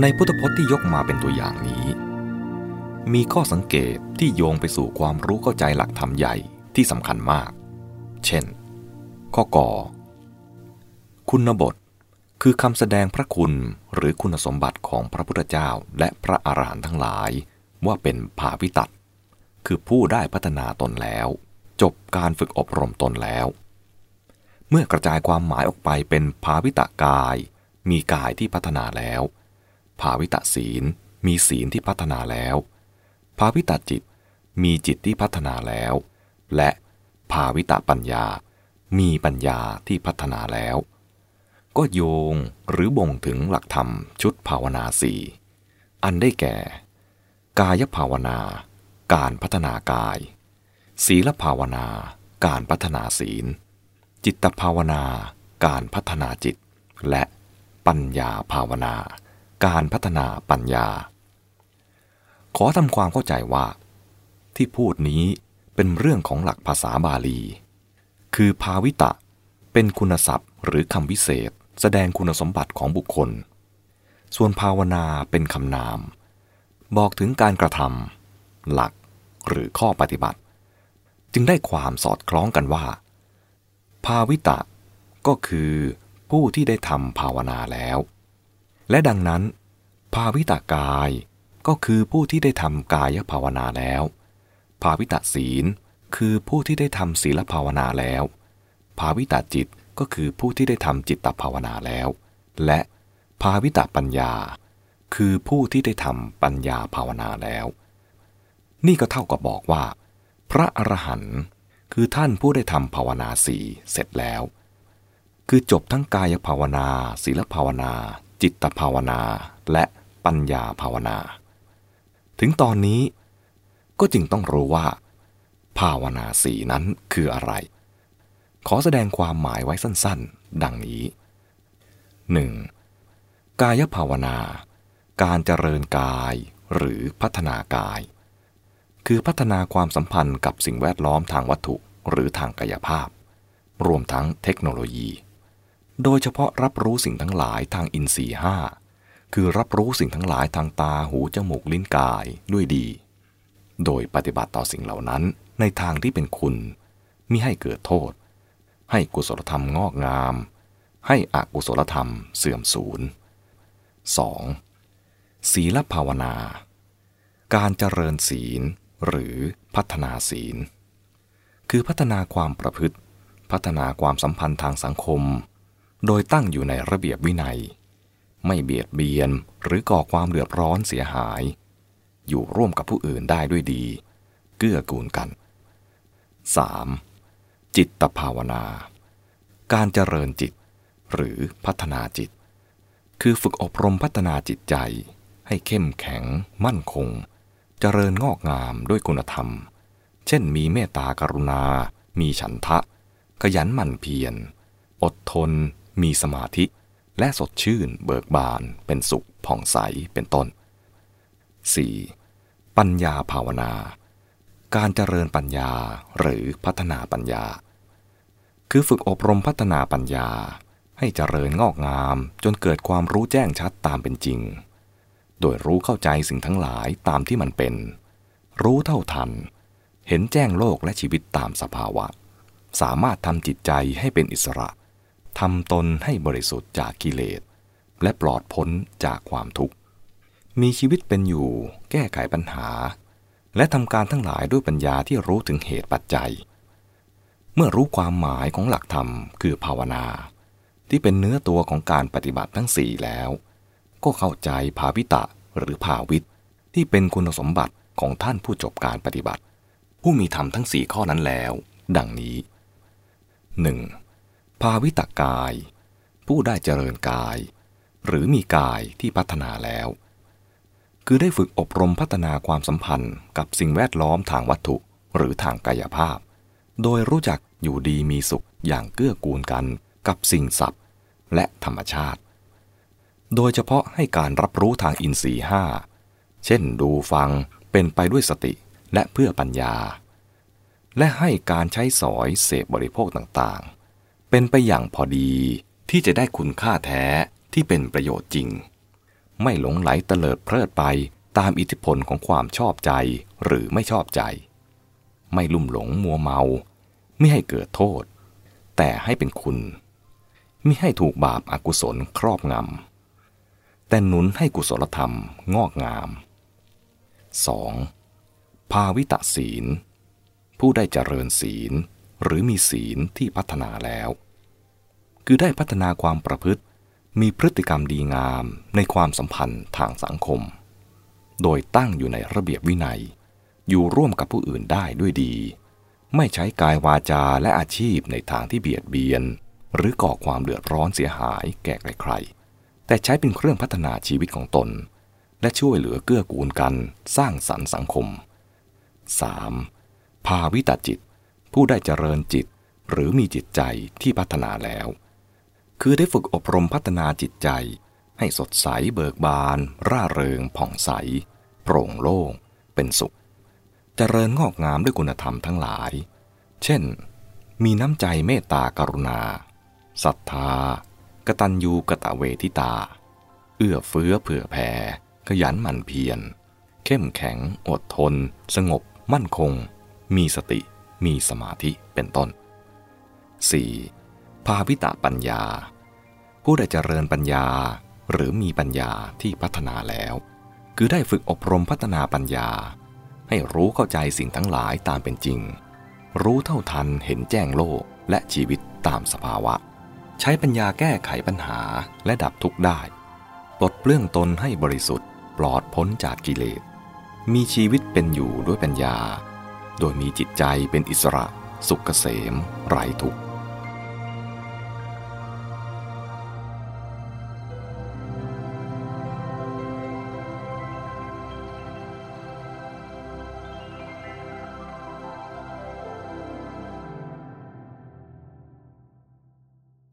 ในพุทธพจน์ที่ยกมาเป็นตัวอย่างนี้ มีข้อสังเกตที่โยงไปสู่ความรู้เข้าใจหลักธรรมใหญ่ที่สำคัญมาก เช่น ข้อกอคุณบท คือคำแสดงพระคุณหรือคุณสมบัติของพระพุทธเจ้าและพระอาหารหันต์ทั้งหลาย ว่าเป็นภาวิตัดคือผู้ได้พัฒนาตนแล้ว จบการฝึกอบรมตนแล้ว เมื่อกระจายความหมายออกไปเป็นภาวิตกาย มีกายที่พัฒนาแล้ว ภาวิตศีล มีศีลที่พัฒนาแล้ว ภาวิตจิต มีจิตที่พัฒนาแล้ว และภาวิตปัญญา มีปัญญาที่พัฒนาแล้ว ก็โยงหรือบ่งถึงหลักธรรมชุดภาวนาสี่อันได้แก่ กายภาวนา การพัฒนากาย ศีลภาวนา การพัฒนาศีล จิตภาวนา การพัฒนาจิต และปัญญาภาวนา การพัฒนาปัญญา ขอทำความเข้าใจว่า ที่พูดนี้เป็นเรื่องของหลักภาษาบาลี คือภาวิตะ เป็นคุณศัพท์หรือคำวิเศษ แสดงคุณสมบัติของบุคคล ส่วนภาวนาเป็นคำนาม บอกถึงการกระทำหลักหรือข้อปฏิบัติ จึงได้ความสอดคล้องกันว่า ภาวิตะก็คือผู้ที่ได้ทำภาวนาแล้ว และดังนั้น ภาวิตากายก็คือผู้ที่ได้ทำกายภาวนาแล้ว ภาวิตาศีลคือผู้ที่ได้ทำศีลภาวนาแล้ว ภาวิตาจิตก็คือผู้ที่ได้ทำจิตตภาวนาแล้ว และภาวิตาปัญญา คือผู้ที่ได้ทำปัญญาภาวนาแล้ว นี่ก็เท่ากับบอกว่า พระอรหันต์คือท่านผู้ได้ทำภาวนาสี่เสร็จแล้ว คือจบทั้งกายภาวนา ศีลภาวนา จิตภาวนาและปัญญาภาวนา ถึงตอนนี้ก็จึงต้องรู้ว่า ภาวนาสีนั้นคืออะไร ขอแสดงความหมายไว้สั้นๆ ดังนี้ 1. กายภาวนา การเจริญกายหรือพัฒนากาย คือพัฒนาความสัมพันธ์กับสิ่งแวดล้อมทางวัตถุหรือทางกายภาพ รวมทั้งเทคโนโลยี โดยเฉพาะรับรู้สิ่งทั้งหลายทางอินทรีย์ห้าคือรับรู้สิ่งทั้งหลายทางตาหูจมูกลิ้นกายด้วยดี โดยปฏิบัติต่อสิ่งเหล่านั้นในทางที่เป็นคุณมิให้เกิดโทษ ให้กุศลธรรมงอกงาม ให้อกุศลธรรมเสื่อมสูญ 2. ศีลภาวนา การเจริญศีลหรือพัฒนาศีล คือพัฒนาความประพฤติ พัฒนาความสัมพันธ์ทางสังคม โดยตั้งอยู่ในระเบียบวินัย ไม่เบียดเบียนหรือก่อความเดือดร้อนเสียหาย อยู่ร่วมกับผู้อื่นได้ด้วยดี เกื้อกูลกัน 3. จิตตภาวนา การเจริญจิต หรือพัฒนาจิต คือฝึกอบรมพัฒนาจิตใจ ให้เข้มแข็ง มั่นคง เจริญงอกงามด้วยคุณธรรม เช่นมีเมตตากรุณา มีฉันทะ ขยันหมั่นเพียร อดทน มีสมาธิ และสดชื่นเบิกบาน เป็นสุขผ่องใสเป็นต้น 4. ปัญญาภาวนา การเจริญปัญญาหรือพัฒนาปัญญา คือฝึกอบรมพัฒนาปัญญา ให้เจริญงอกงามจนเกิดความรู้แจ้งชัดตามเป็นจริง โดยรู้เข้าใจสิ่งทั้งหลายตามที่มันเป็น รู้เท่าทัน เห็นแจ้งโลกและชีวิตตามสภาวะ สามารถทำจิตใจให้เป็นอิสระ ทำตนให้บริสุทธิ์จากกิเลส และปลอดพ้นจากความทุกข์ มีชีวิตเป็นอยู่ แก้ไขปัญหา และทำการทั้งหลายด้วยปัญญาที่รู้ถึงเหตุปัจจัย เมื่อรู้ความหมายของหลักธรรมคือภาวนา ที่เป็นเนื้อตัวของการปฏิบัติทั้งสี่แล้ว ก็เข้าใจภาวิตะหรือภาวิตที่เป็นคุณสมบัติของท่านผู้จบการปฏิบัติ ผู้มีธรรมทั้งสี่ข้อนั้นแล้ว ดังนี้ 1. ภาวิตกาย ผู้ได้เจริญกาย หรือมีกายที่พัฒนาแล้ว คือได้ฝึกอบรมพัฒนาความสัมพันธ์กับสิ่งแวดล้อมทางวัตถุหรือทางกายภาพ โดยรู้จักอยู่ดีมีสุขอย่างเกื้อกูลกันกับสิ่งศัพท์และธรรมชาติ โดยเฉพาะให้การรับรู้ทางอินทรีย์ห้า เช่นดูฟังเป็นไปด้วยสติและเพื่อปัญญา และให้การใช้สอยเสพบริโภคต่างๆ เป็นไปอย่างพอดีที่จะได้คุณค่าแท้ที่เป็นประโยชน์จริง ไม่หลงไหลเตลิดเพลิดไปตามอิทธิพลของความชอบใจหรือไม่ชอบใจ ไม่ลุ่มหลงมัวเมา ไม่ให้เกิดโทษ แต่ให้เป็นคุณ ไม่ให้ถูกบาปอากุศลครอบงำ แต่หนุนให้กุศลธรรมงอกงาม 2. ภาวิตศีล ผู้ได้เจริญศีล หรือมีศีลที่พัฒนาแล้ว คือได้พัฒนาความประพฤติ มีพฤติกรรมดีงามในความสัมพันธ์ทางสังคม โดยตั้งอยู่ในระเบียบวินัย อยู่ร่วมกับผู้อื่นได้ด้วยดี ไม่ใช้กายวาจาและอาชีพในทางที่เบียดเบียน หรือก่อความเดือดร้อนเสียหายแก่ใครๆแต่ใช้เป็นเครื่องพัฒนาชีวิตของตน และช่วยเหลือเกื้อกูลกัน สร้างสรรค์สังคม 3. ภาวิตาจิต ผู้ได้เจริญจิตหรือมีจิตใจที่พัฒนาแล้ว คือได้ฝึกอบรมพัฒนาจิตใจ ให้สดใสเบิกบาน ร่าเริง ผ่องใส โปร่งโล่ง เป็นสุข เจริญงอกงามด้วยคุณธรรมทั้งหลาย เช่น มีน้ำใจเมตตากรุณาศรัทธากตัญญูกะตะเวทิตา เอื้อเฟื้อเผื่อแผ่ ขยันหมั่นเพียร เข้มแข็ง อดทน สงบ มั่นคง มีสติ มีสมาธิเป็นต้น 4. ภาวิตาปัญญา ผู้ได้เจริญปัญญาหรือมีปัญญาที่พัฒนาแล้ว คือได้ฝึกอบรมพัฒนาปัญญา ให้รู้เข้าใจสิ่งทั้งหลายตามเป็นจริง รู้เท่าทันเห็นแจ้งโลกและชีวิตตามสภาวะ ใช้ปัญญาแก้ไขปัญหาและดับทุกข์ได้ ปลดเปลื้องตนให้บริสุทธิ์ ปลอดพ้นจากกิเลส มีชีวิตเป็นอยู่ด้วยปัญญา โดยมีจิตใจเป็นอิสระสุขเกษมไร้ทุกข์